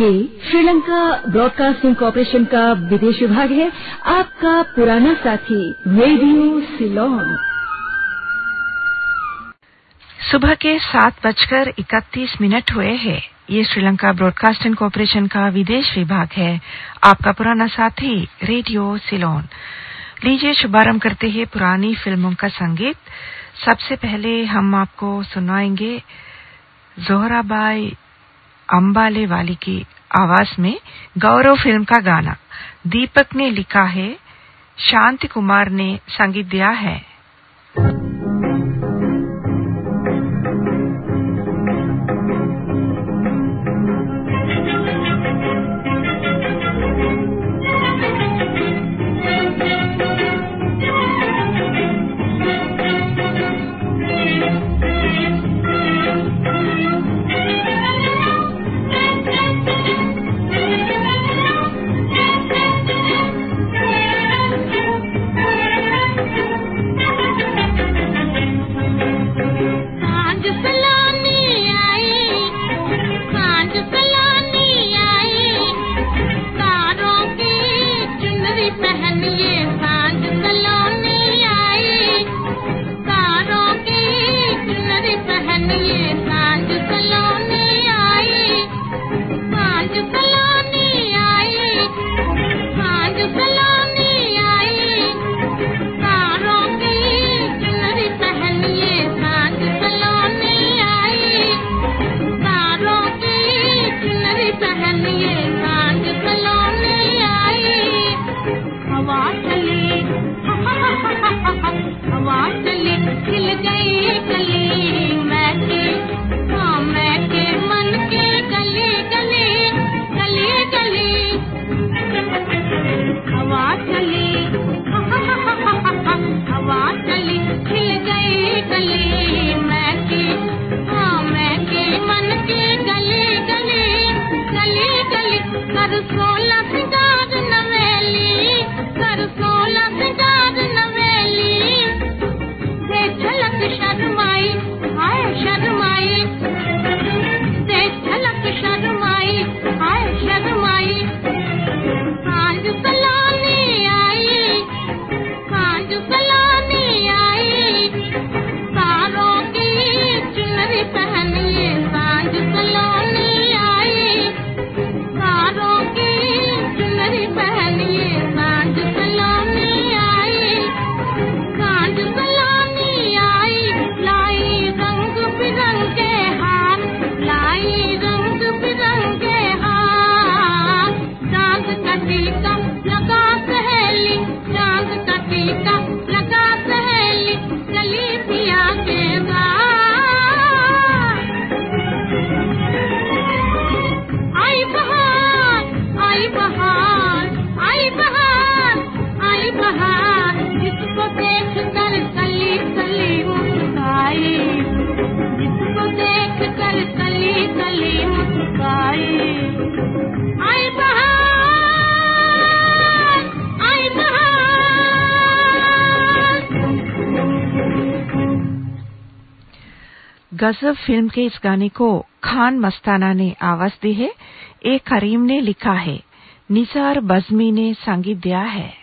ये Sri Lanka broadcasting corporation का विदेश विभाग है। आपका पुराना साथी, रेडियो सिलोन। सुबह के सात बजकर इकतीस मिनट हुए हैं। ये श्रीलंका ब्रॉडकास्टिंग कॉरपोरेशन का विदेश विभाग है। आपका पुराना साथी, रेडियो सिलोन। लीजिए, शुभारंभ करते हैं पुरानी फ़िल्मों का संगीत। सबसे पहले हम आपको सुनाएँगे जोहराबाई अंबाले वाली की आवाज़ में गौरव फ़िल्म का गाना। दीपक ने लिखा है, शांति कुमार ने संगीत दिया है। गजब फ़िल्म के इस गाने को खान मस्ताना ने आवाज़ दी है। ए करीम ने लिखा है। निसार बजमी ने संगीत दिया है।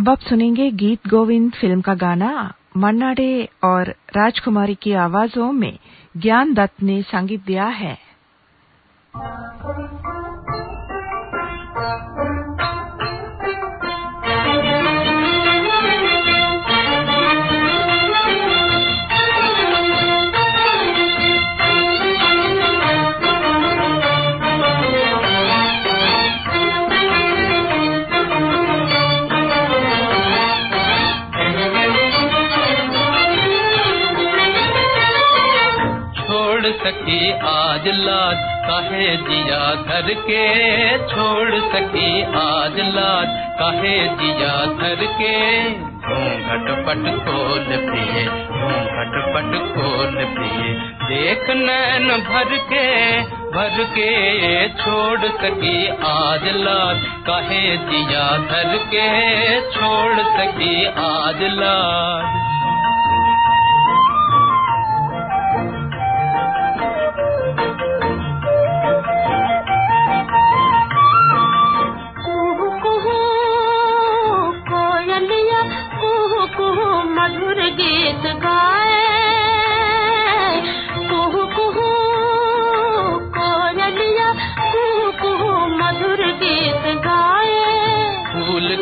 अब आप सुनेंगे गीत गोविंद फ़िल्म का गाना। मन्नाडे और राजकुमारी की आवाजों में ज्ञान दत्त ने संगीत दिया है। सकी, आज लाज काहे दिया धर के? छोड़ सकी, आज लाज काहे दिया धर के? घूंघट पट खोल प्रिय घूंघट पट खोल प्रिय। देख नैन भर के भर के छोड़ सकी, आज लाज काहे दिया धर के? छोड़ सकी, आज लाज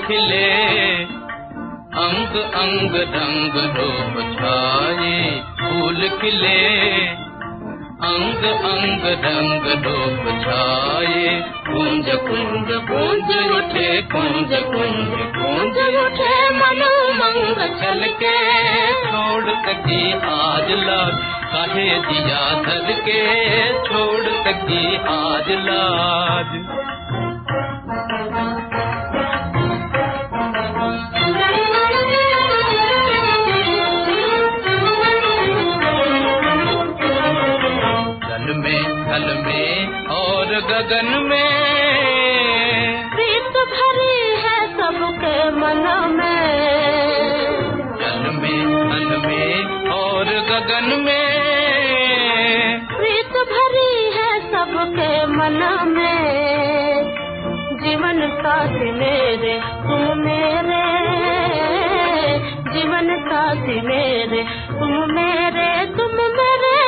खिले। अंग अंग रंग रूप छाए फूल खिले। अंग अंग रंग रूप छाए। कुंज कुंज कुंज उठे कुंज कुंज कुंज उठे मनो मंग चल के छोड़ सकी आज लाज काहे दिया धर के छोड़ सकी आज लाज में और गगन में। प्रीत भरी है सबके मन में। जीवन साथी मेरे तुम मेरे। जीवन साथी मेरे तुम मेरे तुम मेरे।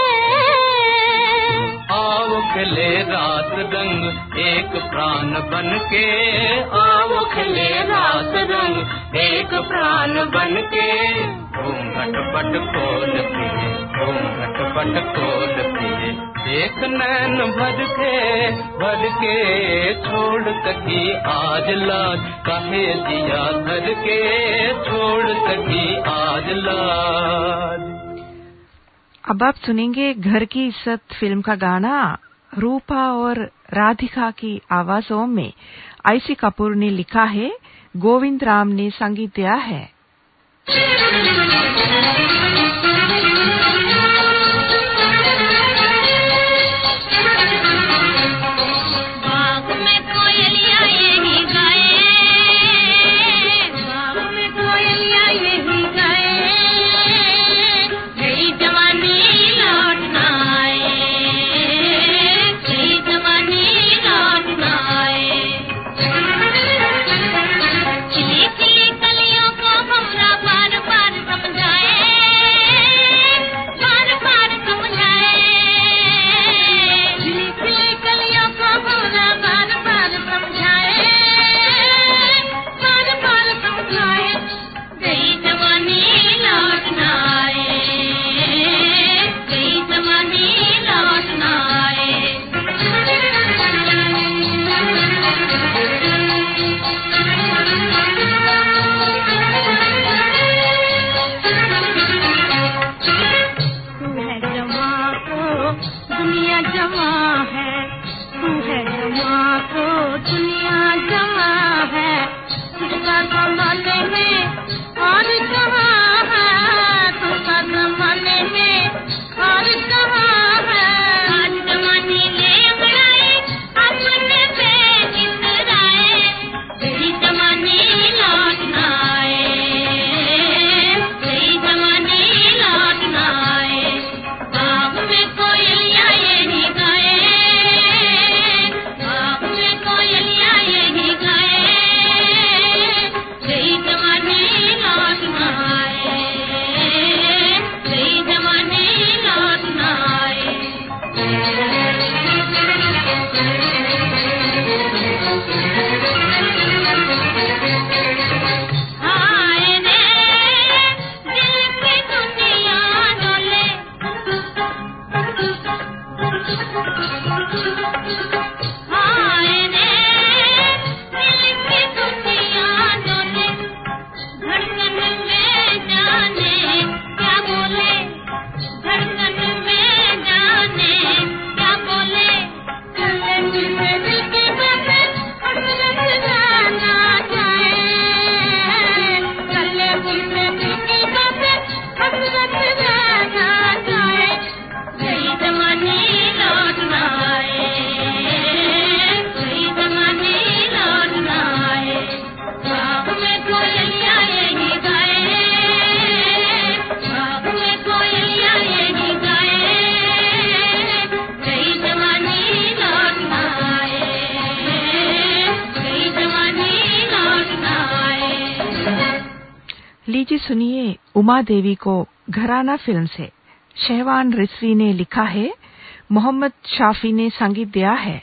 आओ खिले रात रंग एक प्राण बन के आओ खिले रात रंग एक प्राण बन के घूंघट पट खोल पिए घूंघट पट खोल पिए देख नैन भर के भर के छोड़ सकी आज लाज काहे दिया धर के छोड़ सकी आज लाज अब आप सुनेंगे घर की इज़्ज़त फ़िल्म का गाना, रूपा और राधिका की आवाजों में। आईसी कपूर ने लिखा है, गोविंद राम ने संगीत दिया है। Thank you. उमा देवी को घराना फ़िल्म से शहवान रिजवी ने लिखा है, मोहम्मद शाफी ने संगीत दिया है।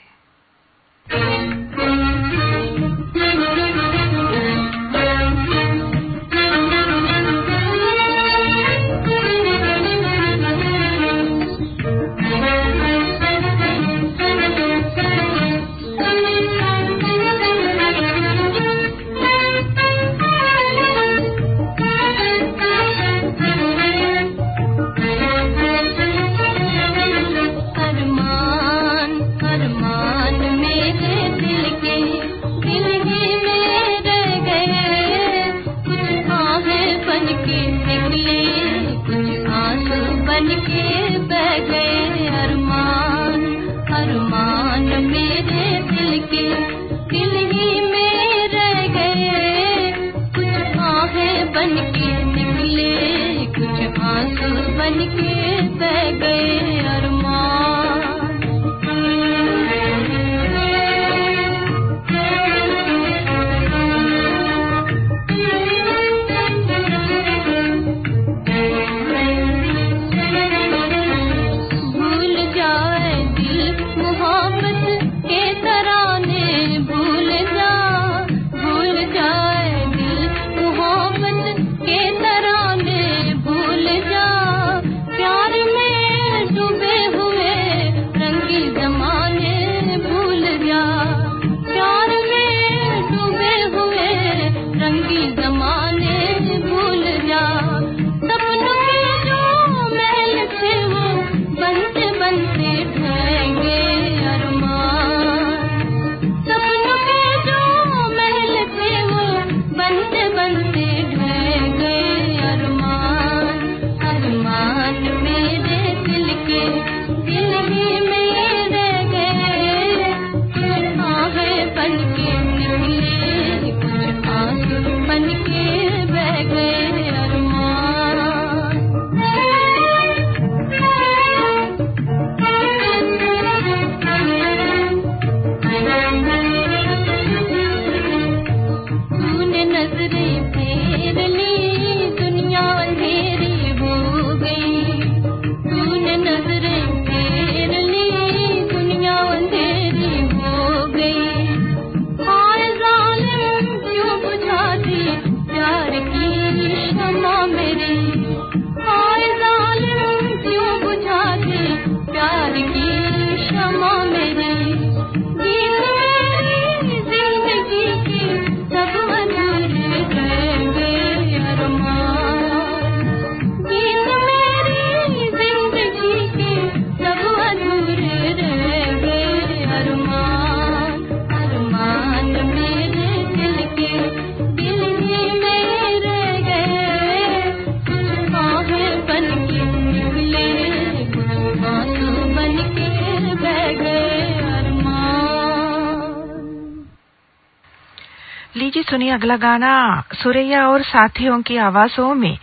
सुनिए अगला गाना। सुरैया और साथियों की आवाजों में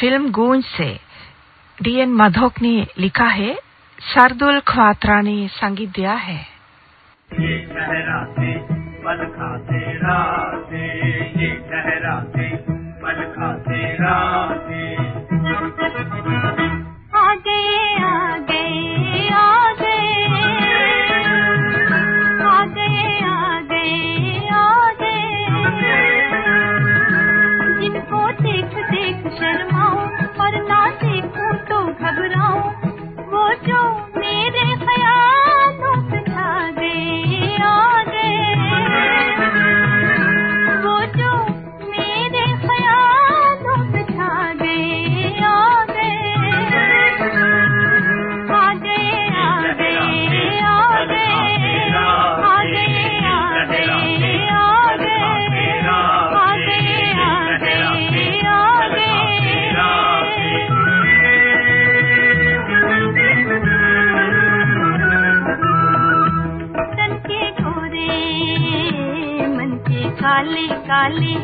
फ़िल्म गूंज से डीएन मधोक ने लिखा है सरदुल ख्वात्रा ने संगीत दिया है। आगे काले,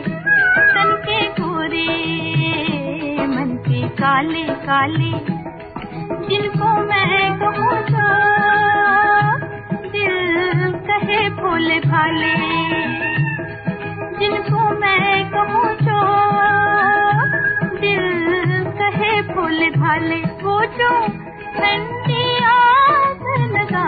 तन के गोरे, मन के काले काले। जिनको मैं कहूँ तो दिल कहे भोले भाले जिनको मैं कहूँ तो दिल कहे भोले भाले वो जो ठंडी आग लगा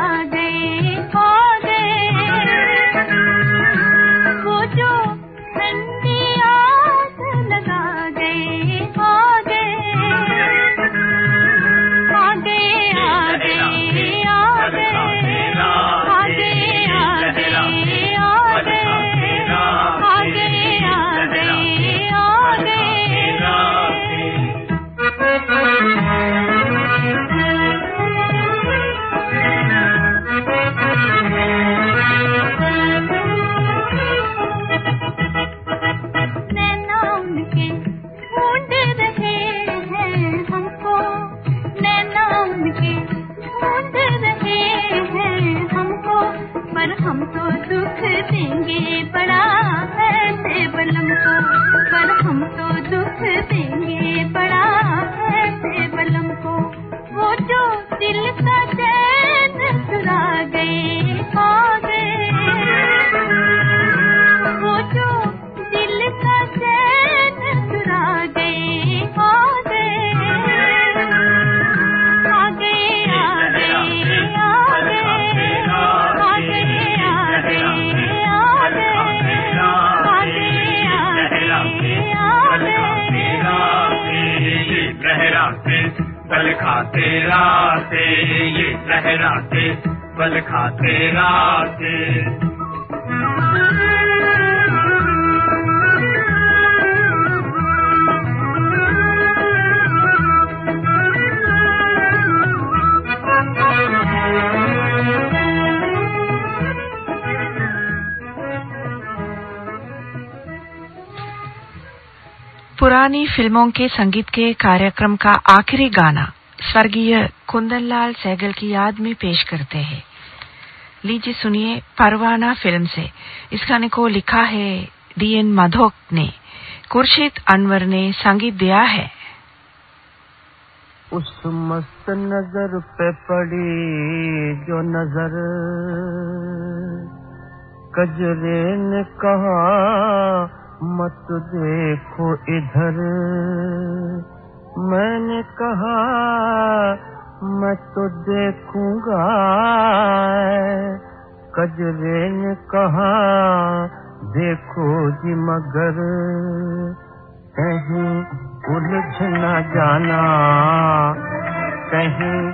पुरानी फ़िल्मों के संगीत के कार्यक्रम का आखिरी गाना स्वर्गीय कुंदनलाल सहगल की याद में पेश करते हैं। लीजिए सुनिए परवाना फ़िल्म से। इस गाने को लिखा है डीएन माधोक ने। खुर्शीद अनवर ने संगीत दिया है। उस मस्त नज़र पे पड़ी जो नज़र कजरे ने कहा मत देखो इधर। मैंने कहा, मैं तो देखूँगा। कजरे ने कहा, देखो जी मगर। कहीं उलझ न जाना, कहीं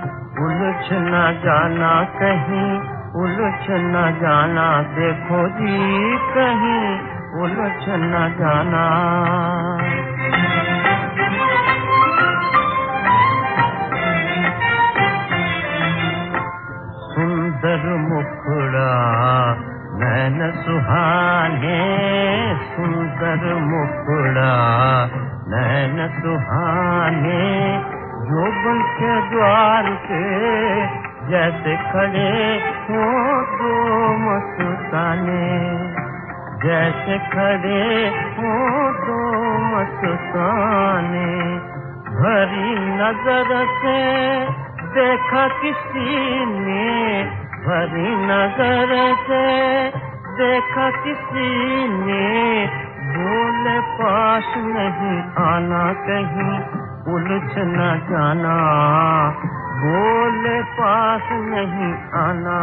उलझ न जाना, कहीं उलझ न जाना। देखो जी, कहीं उलझ न जाना सुंदर मुखड़ा नैन सुहाने। सुंदर मुखड़ा नैन सुहाने। जो द्वार के जैसे खड़े हो दो मस्ताने जैसे खड़े हो तो मस्ताने, भरी नज़र से देखा किसी ने, भरी नज़र से देखा किसी ने। बोले पास नहीं आना कहीं, उलझ न जाना। बोले पास नहीं आना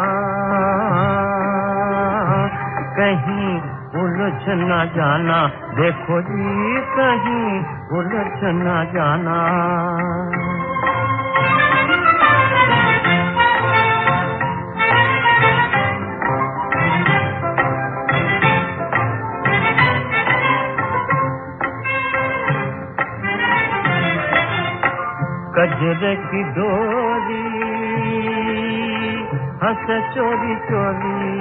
कहीं। उलझ न जाना। देखो जी कहीं उलझ न जाना। कजरे की डोरी। हंस चोरी चोरी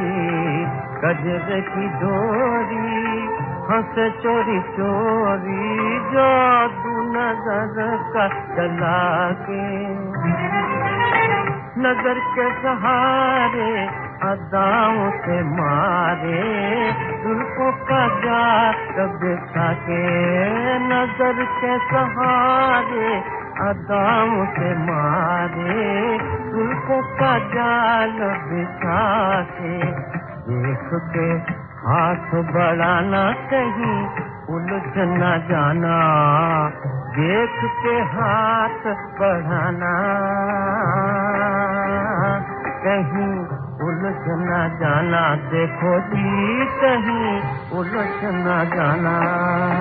गजरे की डोरी। हंस चोरी चोरी, जादू नज़र का चला के। नज़र के सहारे, अदाओं से मारे। तुलको का जात के। नज़र के सहारे, अदाओं से मारे। का जाल बिछा के देख के हाथ बढ़ाना कहीं, उलझ न जाना। देख के हाथ बढ़ाना कहीं, उलझ न जाना। देखो जी, कहीं, उलझ न जाना।